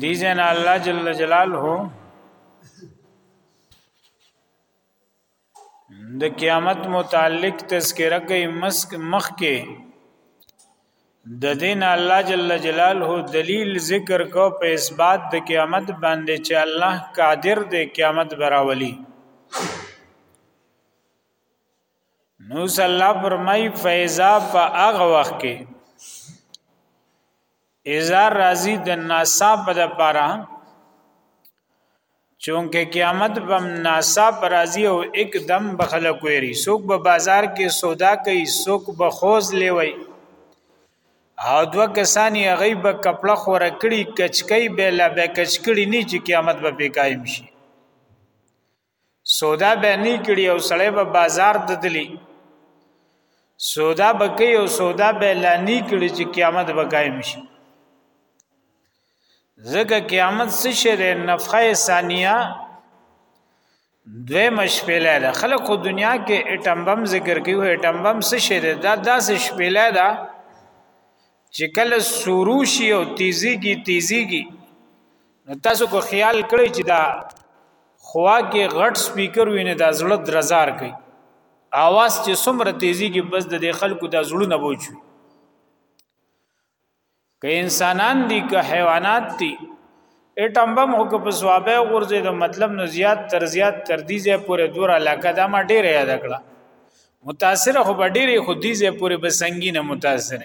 دی جن الله جل جلاله د قیامت متعلق تذکرہ کوي مسک مخ کې د دین الله جل جلاله دلیل ذکر کو په اثبات د قیامت باندې چې الله قادر دی قیامت براولي نو صلی الله فرمای فیضا په هغه وخت کې اذا راضی د ناسا په د پاره چونکه قیامت بم ناسا برازي او اکدم بخلق ويري سوق به بازار کې سودا کوي سوق به خوز لیوي او دو کسانی هغه به کپړه خور کړی کچکی به لا به کچکړی نه چې قیامت به پی قائم شي سودا به نه کړي او سړی به بازار ددلی سودا بکی او سودا به لانی کړي چې قیامت به قائم شي ځکه قیامت څه شی ده نفخه ثانیه دوی مشپله ده خلق خو دنیا کې اټم بم ذکر کوي او اټم بم څه شی ده دا داسې شپله ده چې کله سوروشي او تیزی کی تیزی کی نو تاسو کو خیال کړی چې دا خوا کې غټ سپیکر ویني دا زړه درزار کوي اواز چې څومره تیزی کې بس د خلکو د زړه نه بوجو که انسانان دي که حیوانات دي اټم بم هو که په سوابه غورځي د مطلب نه زیات تر زیات تر دې ځای پورې دور علاقه دا ما ډیره یاد کړه متاثر خو ډیره خو دې ځای پورې به سنگینه متاثر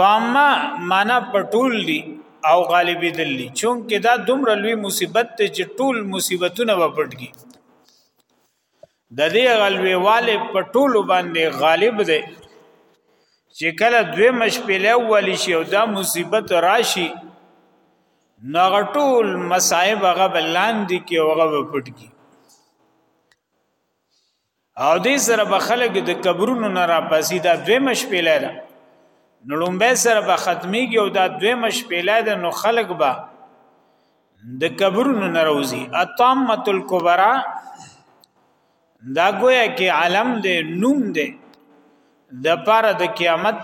طامه معنا پټول دي او غالبي دلی چونکه دا دومره لوی مصیبت ته چې ټول مصیبتونه وپټ کی د دې غلوی والے پټول باندې غالب دی چې کله دوی مشپله اولی شي او دا مصیبت راشي نغټول مصائب هغه بلاندې کې هغه وپټ کی او دې سره به خلک د قبرونو نه را پاسي دا دوی مش پیلای دا نو لومبه سره به ختميږي او دا دوی مش پیلای دا نو خلک به د قبرونو نه راوځي اتمت الکبرى دا گویا کې علم دې نوم دې د پاره د قیامت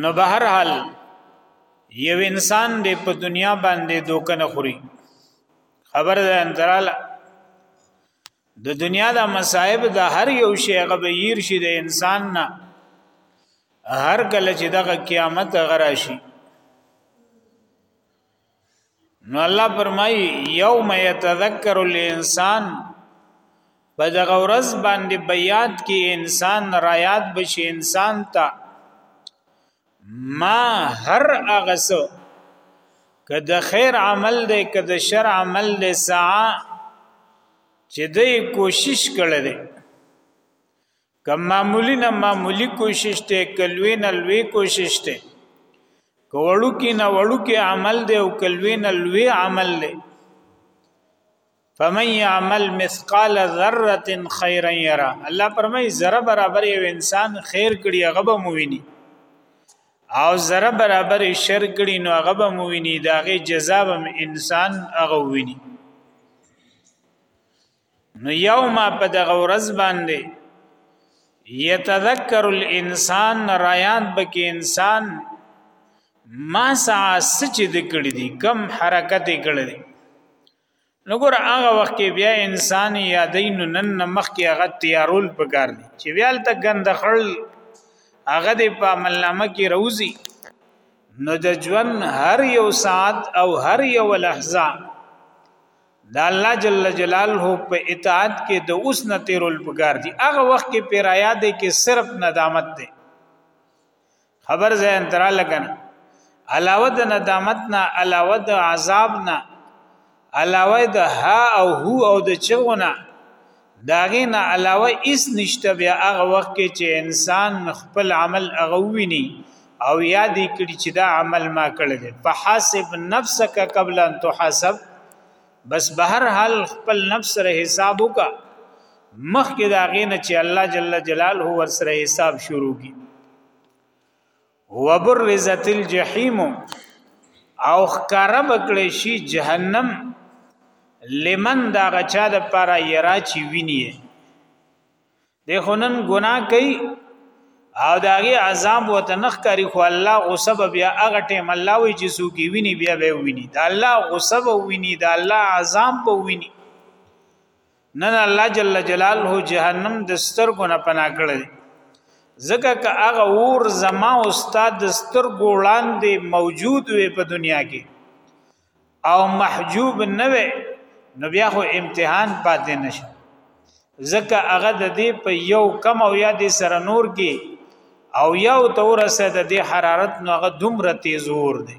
نو به هر حال یو انسان دې په دنیا باندې دوکه نه خوري خبر ده انتراله د دنیا د مصائب د هر یو شی غبیر شي د انسان نه هر کله چې دغه قیامت غراشي نو الله فرمایي یوم یتذکر الانسان په دغه ورځ باندې بیات کې انسان رایات بشي انسان ته ما هر هغه څه که د خیر عمل دی که د شر عمل دی ساعه چې دوی کوشش کړی دی کم معمولی نه معمولی کوشش ته کلوی نه لوی کوشش ته کوړو کې نه وړو کې عمل دی او کلوی نه لوی عمل دی فمن يعمل مثقال ذره خيرا يرى الله پرمای ذره برابر یو انسان خیر کړي هغه به موویني او ذره برابر شر کړي نو هغه به موویني داغه جزاب انسان هغه ویني نو یوم په دغه ورځ باندې یتذکر الانسان رایان بکی انسان ما سا سچ دکړی دی کم حرکت کړی دی نو ګور هغه وخت کې بیا انسان یادین نن مخ کې هغه تیارول پکار دی چې بیا ته غند خړ هغه د په عمل نامه کې روزي نو د ژوند هر یو ساعت او هر یو لحظه د الله جل جلاله په اطاعت کې د اوس نه تیرول پکار دي هغه وخت کې پیرایا دی کې صرف ندامت دی خبر ځان تر لګنه علاوه د ندامت نه علاوه د عذاب نه علاوه د ها او هو او د چغونه داغه نه علاوه هیڅ نشته بیا هغه وخت کې چې انسان خپل عمل هغه ویني او یاد کړي چې دا عمل ما کړی دی فحاسب نفسک قبل ان تحاسب بس به هر حال خپل نفس سره حساب وکا مخکې دا غینه چې الله جل جلاله ور سره حساب شروع کی وبرزت الجحیم او خکار بکړی شي جهنم لمن دا غچا د پاره یرا چی ویني د خنن ګنا کوي او داغه عذاب وته نخ کاری خو الله غصب بیا هغه ټیم الله وی چې سو کی ویني بیا به ویني دا الله غصب ویني دا الله عذاب به ویني نن الله جل جلاله جهنم د سترګو نه پناه کړی ځکه که هغه ور زما استاد سترګو وړاندې موجود وي په دنیا کې او محجوب نه وي نو بیا خو امتحان پاتې نشي ځکه هغه د دې په یو کم او یا دې سره نور کې او یو تور سره د دې حرارت نو هغه دومره تیز ور دی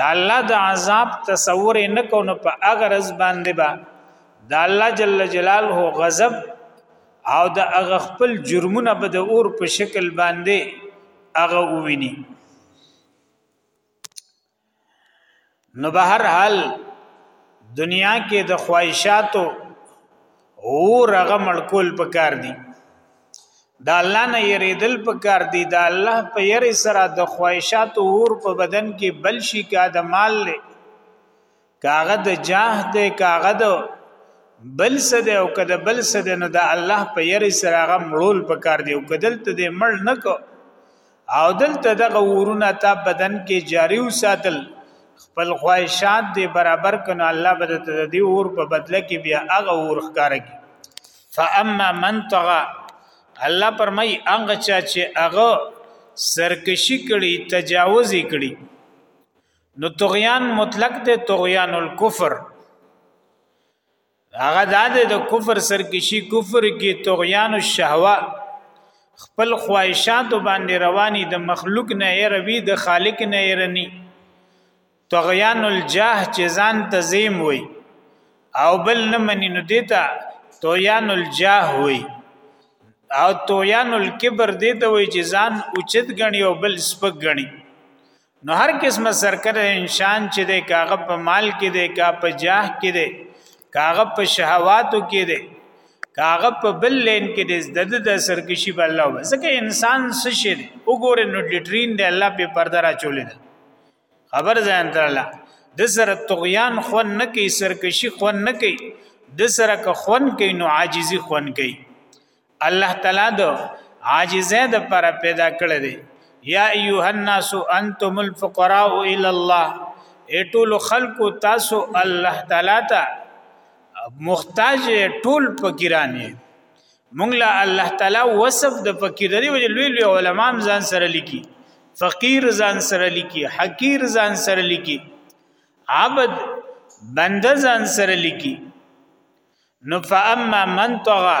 د الله د عذاب تصور نه کو نو په هغه رز باندې با د الله جل جلاله غضب او د هغه خپل جرمونه به د اور په شکل باندې هغه وویني نو به هر حال دنیا کې د خواهشاتو او رغه مړکول پکار دي د الله نه یریدل پکار دی د الله په یری سره د خواهشات اور په بدن کې بل شي کا د مال له کاغه د جاه ته کاغه د بل څه دی او کده بل څه دی نو د الله په یری سره هغه مړول پکار دی او کدل ته د مړ نه کو او دلته دغه ورونه تا بدن کې جاری وساتل خپل خواهشات دی برابر کنه الله به ته دی اور په بدله کې بیا هغه اور ښکار کی فاما من طغى الله پرمای هغه چا چې هغه سرکشي کړي تجاوز کړي نو طغیان مطلق دی طغیان الكفر هغه دا دی د کفر سرکشي کفر کې طغیان الشهوه خپل خواهشات باندې رواني د مخلوق نه یې روي د خالق نه یې رني طغیان الجاه چې ځان تزیم وي او بل نه مني نو دیتا طغیان الجاه وي او طغیان الکبر دیتا وي چې ځان اوچت غني او بل سپک غني نو هر قسمه سرکره انسان چې دی کاغه په مال کې دی کا په جاه کې دی کاغه په شهواتو کې دی کاغه په بل لین کې دی زده د سرکشي په الله وسکه انسان څه شي وګوره نو لټرین دی الله په پرده را چولې ده خبر ځان تر الله د سره طغیان خو نه کوي سرکشي خو نه کوي د سره که خون کوي نو عاجزي خون کوي الله تعالی د عاجزه د پر پیدا کړی دی یا ایها الناس انتم الفقراء الی الله ټول خلق تاسو الله تعالی ته محتاج ټول فقیران یې مونږ له الله تعالی وصف د فقیر لري وجه لوی لوی علما ځان سره لیکي فقیر ځان سره لیکي حقیر ځان سره لیکي عبد بنده ځان سره لیکي نو فاما من طغى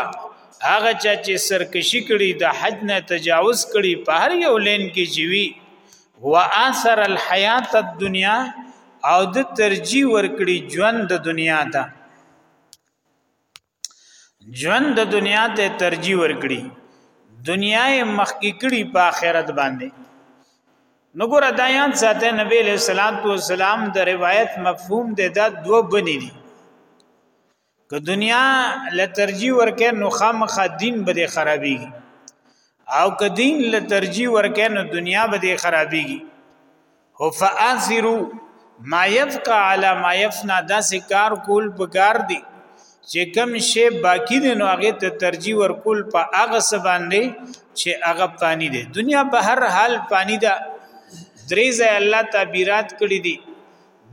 هغه چا چې سرکشي کړي د حد نه تجاوز کړي په هر یو لین کې جیوي واثر الحیات الدنیا او د ترجیح ورکړي ژوند د دنیا ته ژوند د دنیا ته ترجیح ورکړي دنیا یې مخکې کړي په آخرت باندې نګور دایان ساته نبی له صلوات و سلام د روایت مفهوم د دا دوه بنې دي که دنیا له ترجیح ورکې نو خامخا دین به خرابېږي او که دین له ترجیح ورکې نو دنیا به خرابېږي هو فاثرو ما يفقع على ما يفنى دا سکار کول پکار دي چې کم شی باقی دی نو هغه ته ترجیح ورکول په هغه څه باندې چې هغه پانی دی دنیا په هر حال پانی ده درې ځای الله تعبیرات کړی دي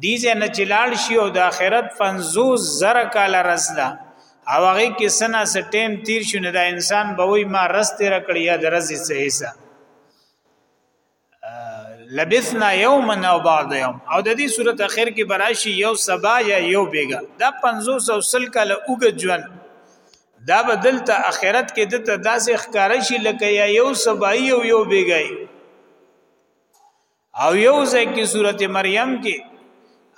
دی ځنه چلاړ شي او د آخرت 50 زر کال رسدا او هغه کې سنا سټیم تیر شونه دا انسان به وای ما رست رکړی یا درځي سهیسا لبثنا یوما او بعد یوم او د دې صورت اخر کې براشي یو سبا یا یو بیګا دا 50 او سل کال اوګ ژوند دا بدل ته اخرت کې د ته داسې ښکارا شي لکه یا یو سبای او یو بیګای او یو ځای کې سورته مریم کې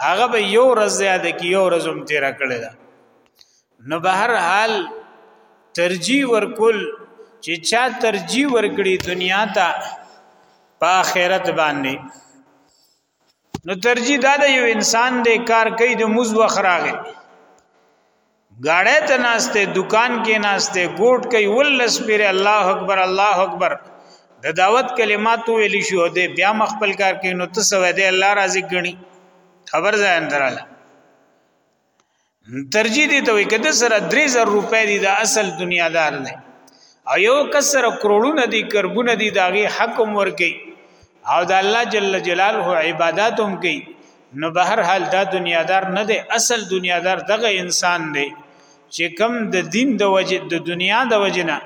هغه به یو ورځ زیاده کې یو ورځ هم تیر کړی دا نو به هر حال ترجیح ورکول چې چا ترجیح ورکړي دنیا ته په آخرت باندې نو ترجیح دا د یو انسان د کار کوي د موز وخراغه ګاړی ته ناشته دکان کې ناشته ګوټ کوي ولس پیر الله اکبر الله اکبر د دعوت کلمات ویل شو دی بیا مخبل کار کوي نو ته سوي دی الله راضي غني خبر ځای اندراله ترجی دي ته کده سره 3000 روپۍ دي د اصل دنیا دار دی او یو کسر کروڑونه دي کربونه دي داغي حق ورکي او د الله جل جلاله عبادت هم کوي نو به هر حال دا دنیادار نه دی اصل دنیادار دغه انسان دی چې کم د دین د وجه د دنیا د وجه نه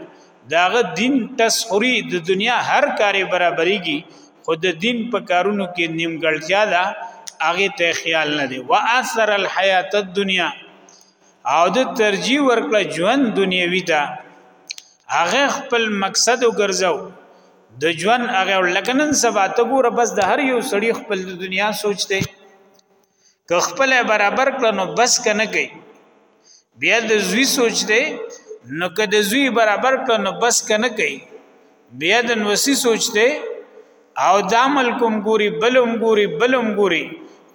داغه دین تسخری د دنیا هر کاری برابرېږي خو د دین په کارونو کې نیمګړتیا ده هغه ته خیال نه دی واثر الحیات الدنیا او د ترجیح ورکړه ژوند دنیوي ته هغه خپل مقصد وګرځاو د ژوند هغه لکنن سبا ته ګوره بس د هر یو سړی خپل د دنیا سوچ دی که خپل برابر کړه نو بس کنه کوي بیا د زوی سوچ دی نو که د زوی برابر کړه نو بس کنه کوي بیا د نوسی سوچ دی او دا ملکم ګوري بلم ګوري بلم ګوري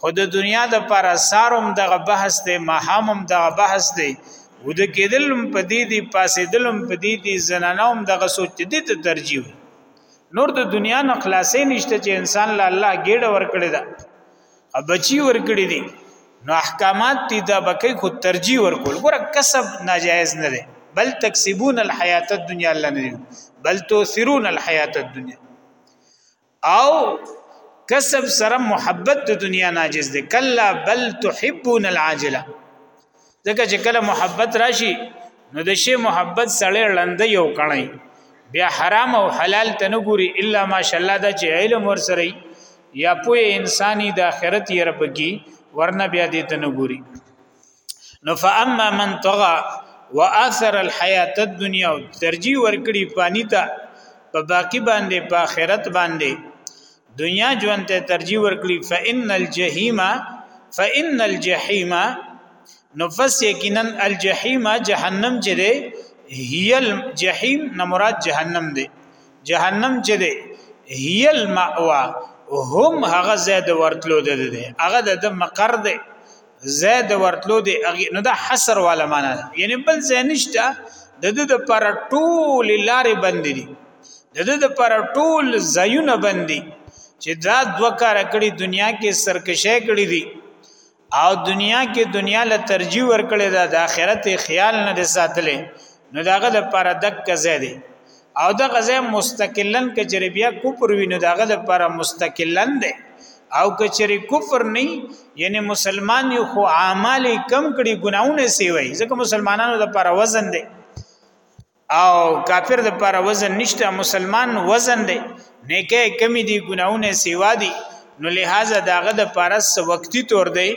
خو د دنیا د پر ساروم دغه بحث دی ماهامم دغه بحث دی ود کېدلم په دې دی پاسې دلم په دې دی زنانوم دغه سوچ دي ته ترجیح نور د دنیا نه خلاصې نشته چې انسان له الله ګډه ور کړی دا بچي ور کړی دي نو احکامات دي دا بکې خو ترجیح ور کول ګره کسب ناجایز نه دی بل تکسبون الحیات الدنیا الله نه بل تو سرون الحیات الدنیا او کسب سره محبت د دنیا ناجز دی کلا بل تحبون العاجله ځکه چې کله محبت راشي نو د شی محبت سره لند یو کړی بیا حرام او حلال ته نه ګوري الا ماشاءالله دا چې علم ور سره یا پوی انساني د آخرت یې رب کی ورنه بیا دې ته نه ګوري نو فاما من طغى واثر الحیات الدنیا ترجیح ورکړي پانی ته په باقی باندې په آخرت باندې دنیا ژوند ته ترجیح ورکړي فإن الجحیم فإن الجحیم نفس یقینا الجحیم جهنم چې ده هی الجحیم نه مراد جهنم ده جهنم چې ده هی المأوا هم هغه زید ورتلو ده ده هغه د مقر ده زید ورتلو دی اغي نو دا حصر والا معنا ده یعنی بل ځای نشته د دې د پر ټول لارې بند دي د دې د پر ټول زایونه بند دي چې دا دوه کار کړی دنیا کې سرکشه کړی دي او دنیا کې دنیا له ترجیح ورکړی دا د آخرت خیال نه ساتلې نو داغه د پر دک زیدي او د غزه مستقلن کچری بیا کفر وینو دغه د پر مستقلن دی او کچری کفر نه یعنی مسلمان یو خو اعمال کم کړي ګناونه سی وای ځکه مسلمانانو د پر وزن دی او کافر د پر وزن نشته مسلمان وزن دی نیکه کمی دی ګناونه سیوا دی نو لہذا داغه د پارس وقتی تور دی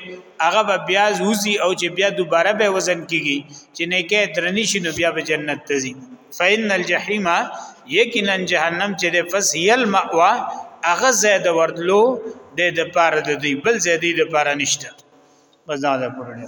هغه به بیا وزي او چې بیا دوباره به وزن کیږي چې نیکه درنی شنو بیا به جنت ته ځي فإن الجحیم یقینا جهنم چې د فس یل مأوا هغه زید ورتلو د د پاره د دی بل زیدی د پاره نشته بس دا پرړه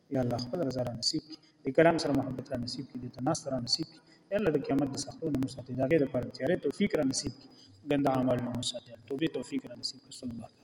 یا الله خپله رضا رانصیب کړي د کلام سره محبت رانصیب کړي دلته ناست رانصیب کړي یا الله د قیامت د سختو نه وساتي د هغې لپاره تیارې توفیق رانصیب کړي ګنده اعمال نه وساتي توبې توفیق رانصیب کړي صلی الله علیه